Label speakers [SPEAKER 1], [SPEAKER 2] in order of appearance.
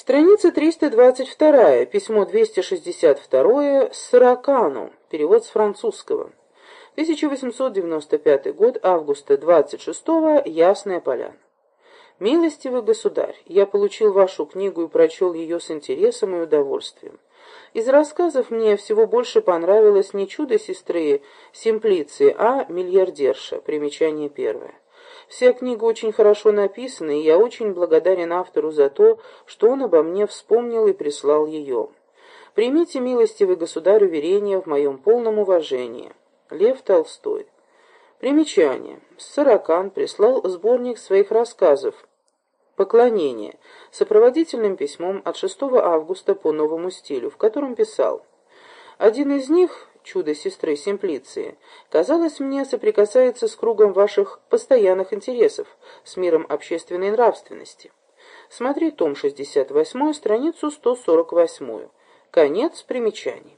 [SPEAKER 1] Страница 322, письмо 262 Саракану, перевод с французского. 1895 год, августа 26 Ясная Поляна. «Милостивый государь, я получил вашу книгу и прочел ее с интересом и удовольствием. Из рассказов мне всего больше понравилось не чудо сестры Симплиции, а миллиардерша, примечание первое. Вся книга очень хорошо написана, и я очень благодарен автору за то, что он обо мне вспомнил и прислал ее. Примите, милостивый государь, уверение в моем полном уважении. Лев Толстой. Примечание. Саракан прислал сборник своих рассказов «Поклонение» сопроводительным письмом от 6 августа по новому стилю, в котором писал «Один из них, чудо сестры Симплиции, казалось мне, соприкасается с кругом ваших постоянных интересов, с миром общественной нравственности. Смотри том 68, страницу 148. Конец примечаний.